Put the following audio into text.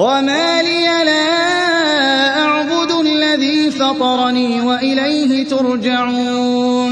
وَمَا لِيَ لَا أَعْبُدُ الَّذِي فَطَرَنِي وَإِلَيْهِ تُرْجَعُونَ